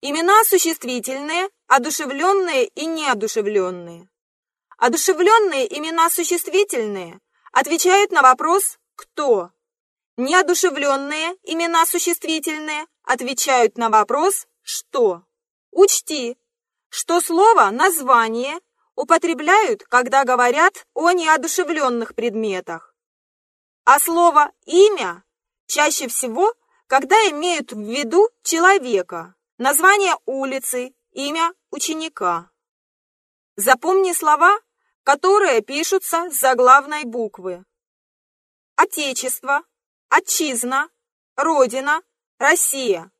Имена существительные, одушевленные и неодушевленные. Одушевленные имена существительные отвечают на вопрос «кто?». Неодушевленные имена существительные отвечают на вопрос «что?». Учти, что слово «название» употребляют, когда говорят о неодушевленных предметах, а слово «имя» чаще всего, когда имеют в виду человека, название улицы, имя ученика. Запомни слова, которые пишутся с заглавной буквы. Отечество, Отчизна, Родина, Россия.